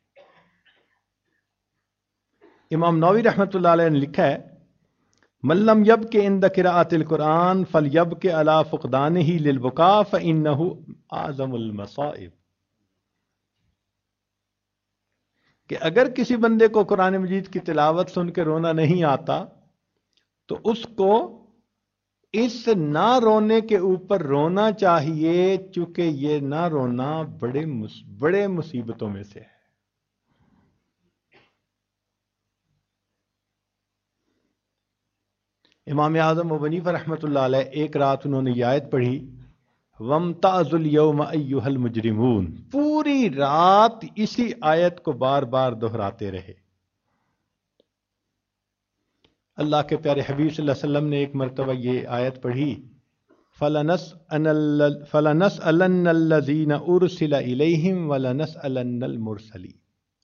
امام نوی رحمۃ اللہ علیہ نے لکھا ہے ملم یب کے اند قراءت القرآن فل یب کے اللہ فقدان ہی للبکا فإنہ اعظم المصائب۔ کہ اگر کسی بندے کو قرآن مجید کی تلاوت سن کے رونا نہیں آتا، تو اس کو اس نہ رونے کے اوپر رونا چاہیے چونکہ یہ نہ رونا بڑے بڑے مصیبتوں میں سے ہے۔ امام اعظم و بنیف رحمۃ اللہ علیہ ایک رات انہوں نے یہ آیت پڑھی ومتاز اليوم ایوہ المجرمون۔ پوری رات اسی آیت کو بار بار دہراتے رہے۔ اللہ کے پیارے حبیب صلی اللہ علیہ وسلم نے ایک مرتبہ یہ آیت پڑھی فلنس فلنس الزین ارسل الیہم ولنس المرسلی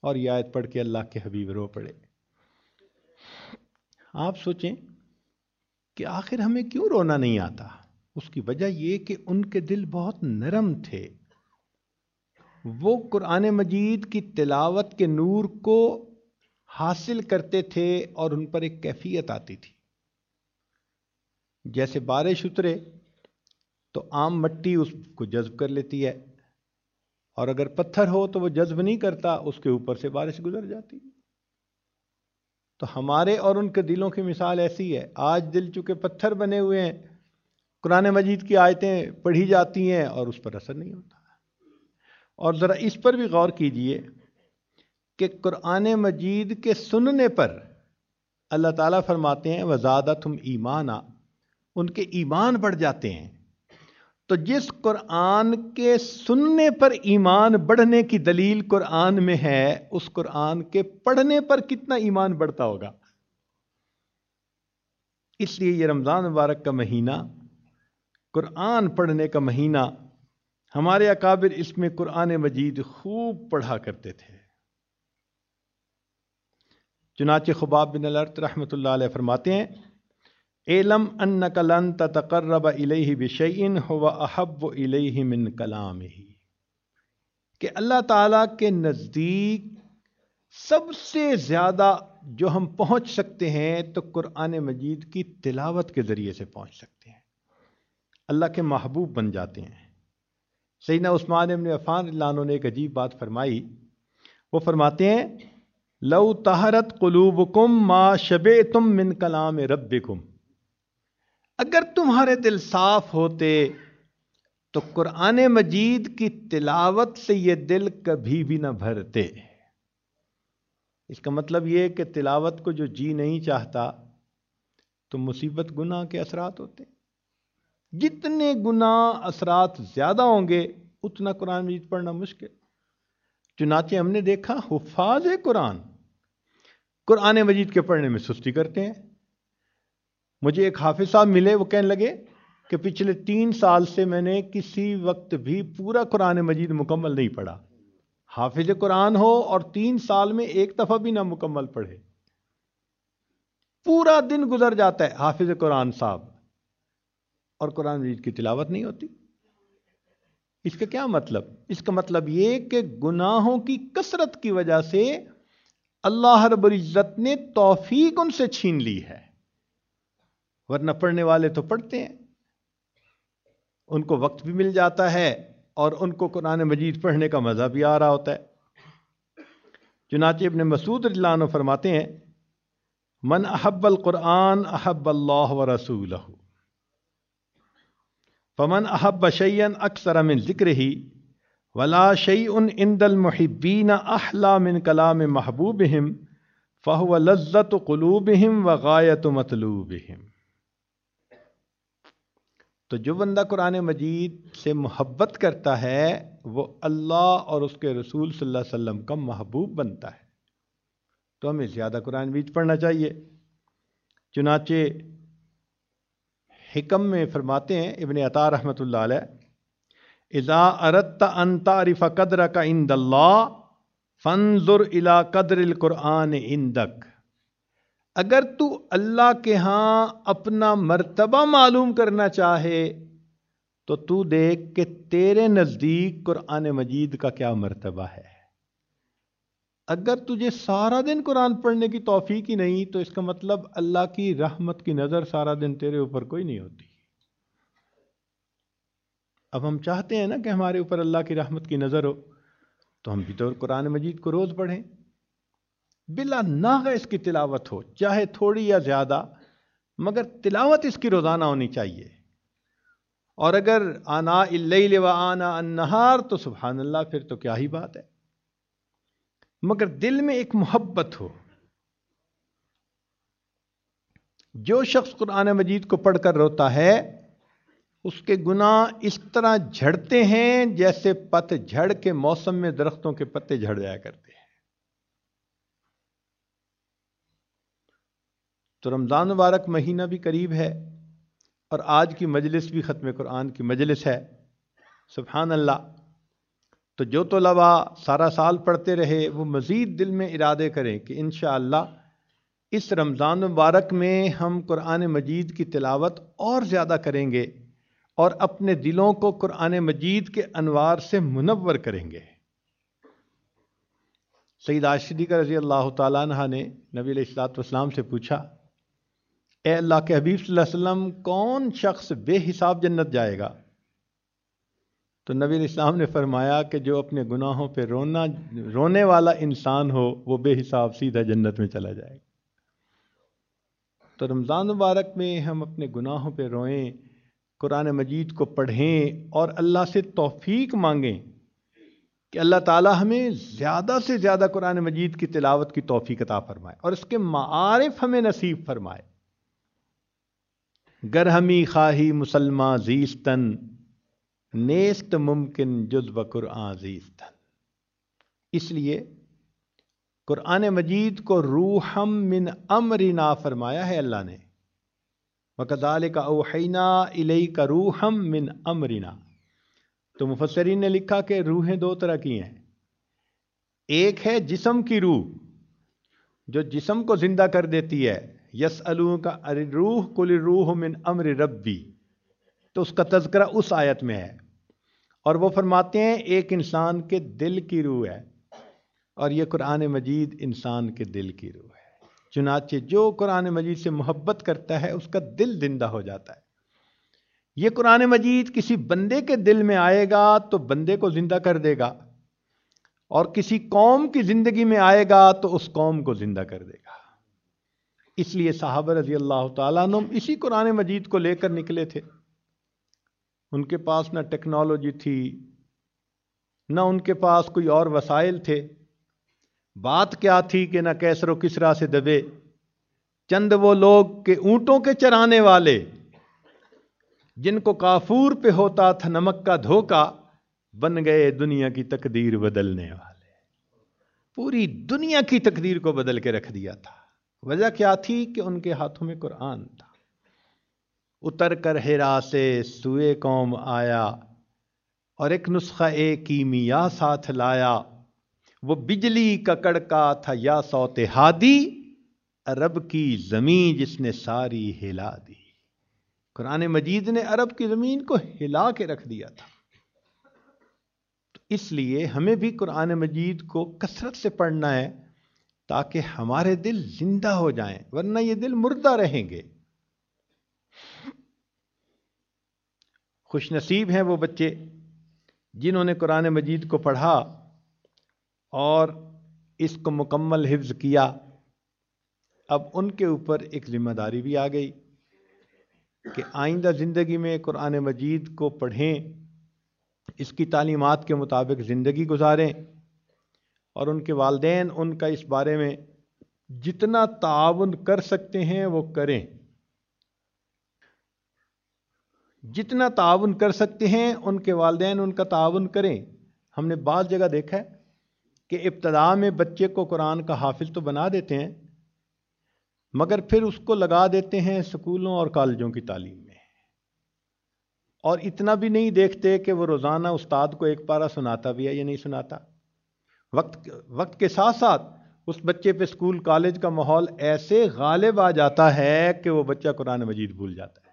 اور یہ آیت پڑھ کے اللہ کے حبیب رو پڑے۔ آپ سوچیں کہ آخر ہمیں کیوں رونا نہیں آتا؟ اس کی وجہ یہ کہ ان کے دل بہت نرم تھے۔ وہ قرآن مجید کی تلاوت کے نور کو حاصل کرتے تھے اور ان پر ایک کیفیت آتی تھی۔ جیسے بارش اترے تو عام مٹی اس کو جذب کر لیتی ہے اور اگر پتھر ہو تو وہ جذب نہیں کرتا، اس کے اوپر سے بارش گزر جاتی۔ تو ہمارے اور ان کے دلوں کی مثال ایسی ہے۔ آج دل چکے پتھر بنے ہوئے ہیں، قرآن مجید کی آیتیں پڑھی جاتی ہیں اور اس پر اثر نہیں ہوتا۔ اور ذرا اس پر بھی غور کیجیے کہ قرآن مجید کے سننے پر اللہ تعالیٰ فرماتے ہیں وزادہ تم ایمانہ ان کے ایمان بڑھ جاتے ہیں۔ تو جس قرآن کے سننے پر ایمان بڑھنے کی دلیل قرآن میں ہے، اس قرآن کے پڑھنے پر کتنا ایمان بڑھتا ہوگا؟ اس لیے یہ رمضان مبارک کا مہینہ، قرآن پڑھنے کا مہینہ، ہمارے اکابر اس میں قرآن مجید خوب پڑھا کرتے تھے۔ چنانچہ خباب بن الرت رحمۃ اللہ علیہ فرماتے ہیں علم ان کلن تقرب الیہ بشعین ہو احب الیہ من کلام ہی کہ اللہ تعالیٰ کے نزدیک سب سے زیادہ جو ہم پہنچ سکتے ہیں تو قرآن مجید کی تلاوت کے ذریعے سے پہنچ سکتے ہیں۔ اللہ کے محبوب بن جاتے ہیں۔ سیدنا عثمان ابن عفان اللہ عنہ نے ایک عجیب بات فرمائی۔ وہ فرماتے ہیں، لو تہرت قلوب کم ما شب تم من کلام رب اگر تمہارے دل صاف ہوتے تو قرآن مجید کی تلاوت سے یہ دل کبھی بھی نہ بھرتے۔ اس کا مطلب یہ کہ تلاوت کو جو جی نہیں چاہتا، تو مصیبت گناہ کے اثرات ہوتے۔ جتنے گناہ اثرات زیادہ ہوں گے، اتنا قرآن مجید پڑھنا مشکل۔ چنانچہ ہم نے دیکھا، حفاظ قرآن۔ قرآن مجید کے پڑھنے میں سستی کرتے ہیں۔ مجھے ایک حافظ صاحب ملے، وہ کہنے لگے کہ پچھلے تین سال سے میں نے کسی وقت بھی پورا قرآن مجید مکمل نہیں پڑھا۔ حافظ قرآن ہو اور تین سال میں ایک دفعہ بھی نہ مکمل پڑھے۔ پورا دن گزر جاتا ہے حافظ قرآن صاحب۔ اور قرآن مجید کی تلاوت نہیں ہوتی۔ اس کا کیا مطلب؟ اس کا مطلب یہ کہ گناہوں کی کثرت کی وجہ سے اللہ رب العزت نے توفیق ان سے چھین لی ہے۔ ورنہ پڑھنے والے تو پڑھتے ہیں۔ ان کو وقت بھی مل جاتا ہے اور ان کو قرآن مجید پڑھنے کا مزہ بھی آ رہا ہوتا ہے۔ چنانچہ ابن مسعود اللہ عنہ فرماتے ہیں، من احب القرآن احب اللہ و رسول فمن احب شعین اکثر من ذکر ہی ولا شعی ان اند المحبین احلا من کلام محبوب فہو لذت قلوب و غایت مطلوب تو جو بندہ قرآن مجید سے محبت کرتا ہے، وہ اللہ اور اس کے رسول صلی اللہ علیہ وسلم کا محبوب بنتا ہے۔ تو ہمیں زیادہ قرآن مجید پڑھنا چاہیے۔ چنانچہ حکم میں فرماتے ہیں، ابن عطا رحمۃ اللہ علیہ، اذا اردت ان تعرف قدر کا اند اللہ فنظر الى قدر القرآن اندک اگر تو اللہ کے ہاں اپنا مرتبہ معلوم کرنا چاہے، تو تو دیکھ کہ تیرے نزدیک قرآن مجید کا کیا مرتبہ ہے۔ اگر تجھے سارا دن قرآن پڑھنے کی توفیق ہی نہیں، تو اس کا مطلب اللہ کی رحمت کی نظر سارا دن تیرے اوپر کوئی نہیں ہوتی۔ اب ہم چاہتے ہیں نا کہ ہمارے اوپر اللہ کی رحمت کی نظر ہو، تو ہم بھی تو قرآن مجید کو روز پڑھیں۔ بلا ناغ اس کی تلاوت ہو، چاہے تھوڑی یا زیادہ، مگر تلاوت اس کی روزانہ ہونی چاہیے۔ اور اگر آنا اللیل و آنا النہار، تو سبحان اللہ پھر تو کیا ہی بات ہے۔ مگر دل میں ایک محبت ہو۔ جو شخص قرآن مجید کو پڑھ کر روتا ہے، اس کے گناہ اس طرح جھڑتے ہیں جیسے پت جھڑ کے موسم میں درختوں کے پتے جھڑ جایا کرتے ہیں تو رمضان مبارک مہینہ بھی قریب ہے اور آج کی مجلس بھی ختم قرآن کی مجلس ہے۔ سبحان اللہ۔ تو جو طلبا سارا سال پڑھتے رہے، وہ مزید دل میں ارادے کریں کہ انشاءاللہ اس رمضان مبارک میں ہم قرآن مجید کی تلاوت اور زیادہ کریں گے اور اپنے دلوں کو قرآن مجید کے انوار سے منور کریں گے۔ سعید آشدی کا رضی اللہ تعالیٰ عنہ نے نبی علیہ السلاۃ والسلام سے پوچھا اے اللہ کے حبیب صلی اللہ علیہ وسلم، کون شخص بے حساب جنت جائے گا؟ تو نبی الاسلام نے فرمایا کہ جو اپنے گناہوں پہ رونا، رونے والا انسان ہو، وہ بے حساب سیدھا جنت میں چلا جائے گا۔ تو رمضان مبارک میں ہم اپنے گناہوں پہ روئیں، قرآن مجید کو پڑھیں اور اللہ سے توفیق مانگیں کہ اللہ تعالیٰ ہمیں زیادہ سے زیادہ قرآن مجید کی تلاوت کی توفیق عطا فرمائے اور اس کے معارف ہمیں نصیب فرمائے۔ گرہمی خواہی مسلمہ زیستن، نیست ممکن جز قرآن زیستن۔ اس لیے قرآن مجید کو روحم من امرنا فرمایا ہے اللہ نے۔ وکدال کا اوحینا الئی کا روحم من امرنا۔ تو مفسرین نے لکھا کہ روحیں دو طرح کی ہیں۔ ایک ہے جسم کی روح، جو جسم کو زندہ کر دیتی ہے یس کا روح کل روح من امر ربی۔ تو اس کا تذکرہ اس آیت میں ہے۔ اور وہ فرماتے ہیں، ایک انسان کے دل کی روح ہے۔ اور یہ قرآن مجید انسان کے دل کی روح ہے۔ چنانچہ جو قرآن مجید سے محبت کرتا ہے، اس کا دل زندہ ہو جاتا ہے۔ یہ قرآن مجید کسی بندے کے دل میں آئے گا تو بندے کو زندہ کر دے گا۔ اور کسی قوم کی زندگی میں آئے گا تو اس قوم کو زندہ کر دے گا۔ اس لیے صحابہ رضی اللہ تعالیٰ عنہ اسی قرآن مجید کو لے کر نکلے تھے۔ ان کے پاس نہ ٹیکنالوجی تھی، نہ ان کے پاس کوئی اور وسائل تھے۔ بات کیا تھی کہ نہ کیسر و کسرا سے دبے۔ چند وہ لوگ کہ اونٹوں کے چرانے والے، جن کو کافور پہ ہوتا تھا نمک کا دھوکا، بن گئے دنیا کی تقدیر بدلنے والے۔ پوری دنیا کی تقدیر کو بدل کے رکھ دیا تھا۔ وجہ کیا تھی کہ ان کے ہاتھوں میں قرآن تھا؟ اتر کر ہیرا سے سوئے قوم آیا، اور ایک نسخہ ایک کیمیا ساتھ لایا۔ وہ بجلی کا کڑکا تھا یا سوتے ہادی، عرب کی زمین جس نے ساری ہلا دی۔ قرآن مجید نے عرب کی زمین کو ہلا کے رکھ دیا تھا۔ تو اس لیے ہمیں بھی قرآن مجید کو کثرت سے پڑھنا ہے۔ تاکہ ہمارے دل زندہ ہو جائیں، ورنہ یہ دل مردہ رہیں گے۔ خوش نصیب ہیں وہ بچے جنہوں نے قرآن مجید کو پڑھا اور اس کو مکمل حفظ کیا۔ اب ان کے اوپر ایک ذمہ داری بھی آ گئی کہ آئندہ زندگی میں قرآن مجید کو پڑھیں، اس کی تعلیمات کے مطابق زندگی گزاریں۔ اور ان کے والدین ان کا اس بارے میں جتنا تعاون کر سکتے ہیں وہ کریں۔ جتنا تعاون کر سکتے ہیں ان کے والدین ان کا تعاون کریں۔ ہم نے بعض جگہ دیکھا ہے کہ ابتدا میں بچے کو قرآن کا حافظ تو بنا دیتے ہیں، مگر پھر اس کو لگا دیتے ہیں اسکولوں اور کالجوں کی تعلیم میں۔ اور اتنا بھی نہیں دیکھتے کہ وہ روزانہ استاد کو ایک پارا سناتا بھی ہے یا نہیں سناتا۔ وقت وقت کے ساتھ ساتھ اس بچے پہ اسکول کالج کا ماحول ایسے غالب آ جاتا ہے کہ وہ بچہ قرآن مجید بھول جاتا ہے۔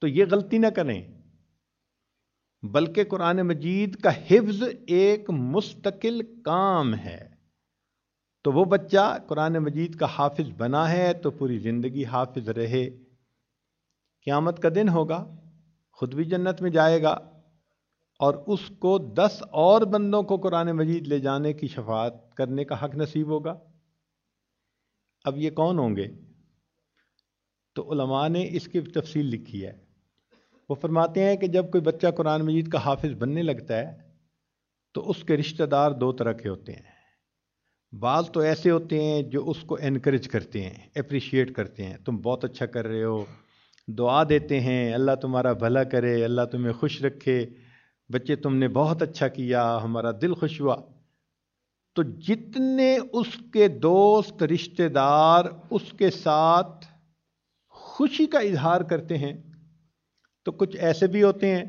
تو یہ غلطی نہ کریں۔ بلکہ قرآن مجید کا حفظ ایک مستقل کام ہے۔ تو وہ بچہ قرآن مجید کا حافظ بنا ہے تو پوری زندگی حافظ رہے۔ قیامت کا دن ہوگا، خود بھی جنت میں جائے گا۔ اور اس کو دس اور بندوں کو قرآن مجید لے جانے کی شفاعت کرنے کا حق نصیب ہوگا؟ اب یہ کون ہوں گے؟ تو علماء نے اس کی تفصیل لکھی ہے۔ وہ فرماتے ہیں کہ جب کوئی بچہ قرآن مجید کا حافظ بننے لگتا ہے، تو اس کے رشتہ دار دو طرح کے ہوتے ہیں۔ بعض تو ایسے ہوتے ہیں جو اس کو انکریج کرتے ہیں اپریشیٹ کرتے ہیں۔ تم بہت اچھا کر رہے ہو، دعا دیتے ہیں، اللہ تمہارا بھلا کرے، اللہ تمہیں خوش رکھے۔ بچے تم نے بہت اچھا کیا، ہمارا دل خوش ہوا۔ تو جتنے اس کے دوست، رشتہ دار اس کے ساتھ خوشی کا اظہار کرتے ہیں، تو کچھ ایسے بھی ہوتے ہیں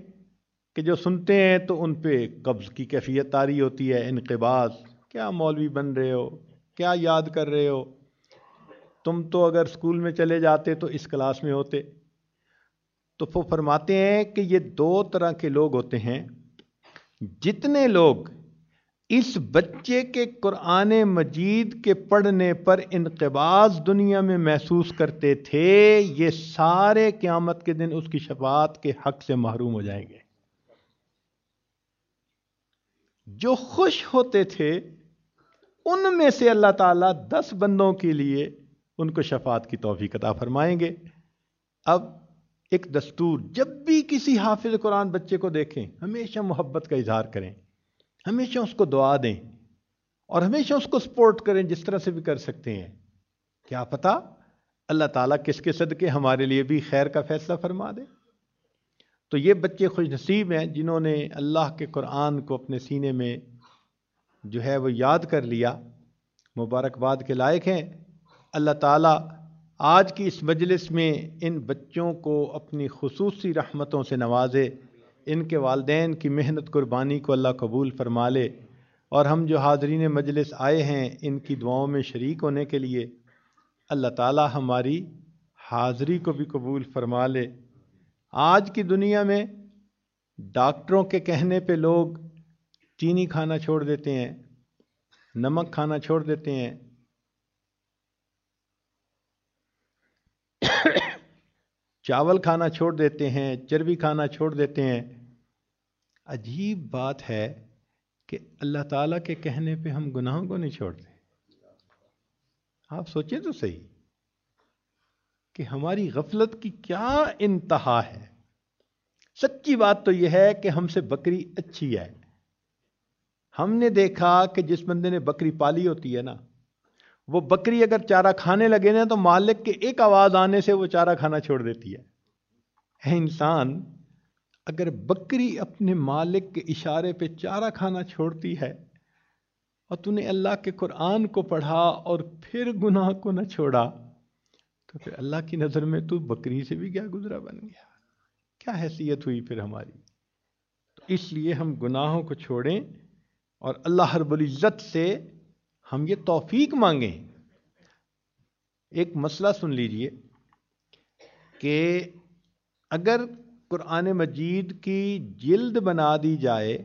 کہ جو سنتے ہیں تو ان پہ قبض کی کیفیت تاری ہوتی ہے انقباز کیا مولوی بن رہے ہو؟ کیا یاد کر رہے ہو؟ تم تو اگر اسکول میں چلے جاتے تو اس کلاس میں ہوتے۔ تو وہ فرماتے ہیں کہ یہ دو طرح کے لوگ ہوتے ہیں۔ جتنے لوگ اس بچے کے قرآن مجید کے پڑھنے پر انقباز دنیا میں محسوس کرتے تھے، یہ سارے قیامت کے دن اس کی شفاعت کے حق سے محروم ہو جائیں گے۔ جو خوش ہوتے تھے، ان میں سے اللہ تعالیٰ دس بندوں کے لیے ان کو شفاعت کی توفیق عطا فرمائیں گے۔ اب ایک دستور، جب بھی کسی حافظ قرآن بچے کو دیکھیں، ہمیشہ محبت کا اظہار کریں، ہمیشہ اس کو دعا دیں اور ہمیشہ اس کو سپورٹ کریں جس طرح سے بھی کر سکتے ہیں۔ کیا پتا اللہ تعالیٰ کس کے صدقے ہمارے لیے بھی خیر کا فیصلہ فرما دے؟ تو یہ بچے خوش نصیب ہیں جنہوں نے اللہ کے قرآن کو اپنے سینے میں جو ہے وہ یاد کر لیا، مبارکباد کے لائق ہیں۔ اللہ تعالیٰ آج کی اس مجلس میں ان بچوں کو اپنی خصوصی رحمتوں سے نوازے، ان کے والدین کی محنت قربانی کو اللہ قبول فرما لے اور ہم جو حاضرین مجلس آئے ہیں، ان کی دعاؤں میں شریک ہونے کے لیے اللہ تعالیٰ ہماری حاضری کو بھی قبول فرما لے آج کی دنیا میں ڈاکٹروں کے کہنے پہ لوگ چینی کھانا چھوڑ دیتے ہیں، نمک کھانا چھوڑ دیتے ہیں چاول کھانا چھوڑ دیتے ہیں، چربی کھانا چھوڑ دیتے ہیں۔ عجیب بات ہے کہ اللہ تعالیٰ کے کہنے پہ ہم گناہوں کو نہیں چھوڑتے۔ آپ سوچیں تو صحیح کہ ہماری غفلت کی کیا انتہا ہے۔ سچی بات تو یہ ہے کہ ہم سے بکری اچھی ہے۔ ہم نے دیکھا کہ جس بندے نے بکری پالی ہوتی ہے نا وہ بکری اگر چارہ کھانے لگے نا تو مالک کے ایک آواز آنے سے وہ چارہ کھانا چھوڑ دیتی ہے۔ اے انسان، اگر بکری اپنے مالک کے اشارے پہ چارہ کھانا چھوڑتی ہے اور تو نے اللہ کے قرآن کو پڑھا اور پھر گناہ کو نہ چھوڑا، تو پھر اللہ کی نظر میں تو بکری سے بھی کیا گزرا بن گیا؟ کیا حیثیت ہوئی پھر ہماری؟ تو اس لیے ہم گناہوں کو چھوڑیں اور اللہ رب العزت سے ہم یہ توفیق مانگیں۔ ایک مسئلہ سن لیجیے کہ اگر قرآن مجید کی جلد بنا دی جائے،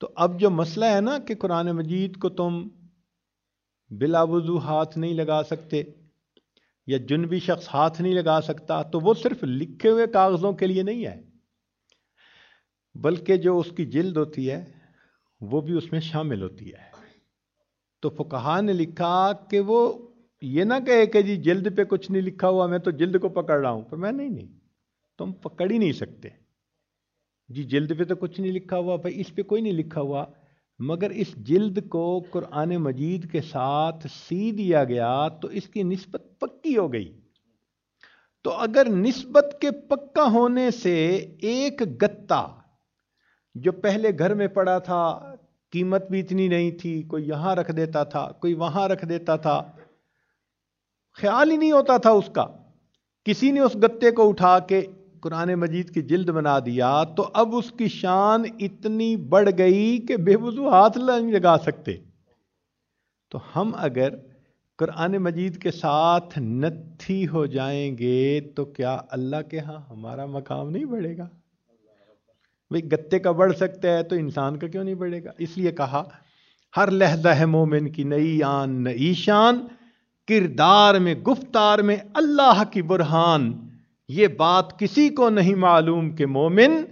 تو اب جو مسئلہ ہے نا کہ قرآن مجید کو تم بلا وضو ہاتھ نہیں لگا سکتے یا جنبی شخص ہاتھ نہیں لگا سکتا، تو وہ صرف لکھے ہوئے کاغذوں کے لیے نہیں ہے، بلکہ جو اس کی جلد ہوتی ہے، وہ بھی اس میں شامل ہوتی ہے۔ تو فکہ نے لکھا کہ وہ یہ نہ کہے کہ جی جلد پہ کچھ نہیں لکھا ہوا، میں تو جلد کو پکڑ رہا ہوں۔ پر میں نہیں نہیں، تم پکڑ ہی نہیں سکتے۔ جی جلد پہ تو کچھ نہیں لکھا ہوا، بھائی اس پہ کوئی نہیں لکھا ہوا۔ مگر اس جلد کو قرآن مجید کے ساتھ سی دیا گیا تو اس کی نسبت پکی ہو گئی۔ تو اگر نسبت کے پکا ہونے سے ایک گتا جو پہلے گھر میں پڑا تھا قیمت بھی اتنی نہیں تھی، کوئی یہاں رکھ دیتا تھا، کوئی وہاں رکھ دیتا تھا۔ خیال ہی نہیں ہوتا تھا اس کا۔ کسی نے اس گتے کو اٹھا کے قرآن مجید کی جلد بنا دیا تو اب اس کی شان اتنی بڑھ گئی کہ بے وضو ہاتھ نہیں لگا سکتے۔ تو ہم اگر قرآن مجید کے ساتھ نتھی ہو جائیں گے تو کیا اللہ کے ہاں ہمارا مقام نہیں بڑھے گا؟ بھائی گتے کا بڑھ سکتا ہے تو انسان کا کیوں نہیں بڑھے گا؟ اس لیے کہا، ہر لہدہ ہے مومن کی نئی آن، نئی شان، کردار میں، گفتار میں اللہ کی برہان۔ یہ بات کسی کو نہیں معلوم کہ مومن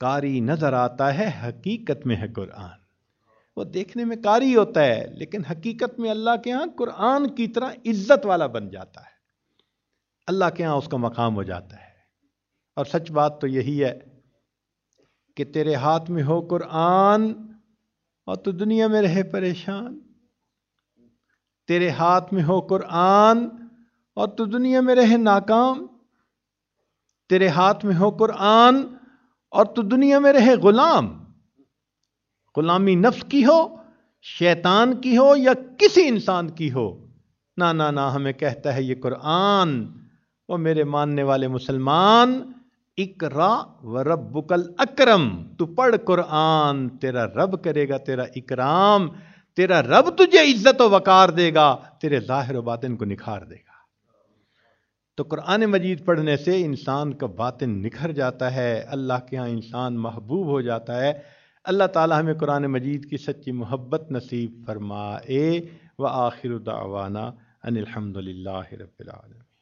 کاری نظر آتا ہے، حقیقت میں ہے قرآن۔ وہ دیکھنے میں کاری ہوتا ہے، لیکن حقیقت میں اللہ کے ہاں قرآن کی طرح عزت والا بن جاتا ہے۔ اللہ کے ہاں اس کا مقام ہو جاتا ہے۔ اور سچ بات تو یہی ہے کہ تیرے ہاتھ میں ہو قرآن اور تو دنیا میں رہے پریشان۔ تیرے ہاتھ میں ہو قرآن اور تو دنیا میں رہے ناکام۔ تیرے ہاتھ میں ہو قرآن اور تو دنیا میں رہے غلام۔ غلامی نفس کی ہو، شیطان کی ہو یا کسی انسان کی ہو۔ نہ نہ نہ ہمیں کہتا ہے یہ قرآن۔ وہ میرے ماننے والے مسلمان اکرا و رب اکرم تو پڑھ قرآن، تیرا رب کرے گا، تیرا اکرام، تیرا رب تجھے عزت و وقار دے گا، تیرے ظاہر و باطن کو نکھار دے گا۔ تو قرآن مجید پڑھنے سے انسان کا باطن نکھر جاتا ہے، اللہ کے ہاں انسان محبوب ہو جاتا ہے۔ اللہ تعالیٰ ہمیں قرآن مجید کی سچی محبت نصیب فرمائے۔ و آخر دعوانا ان الحمد للہ رب العالم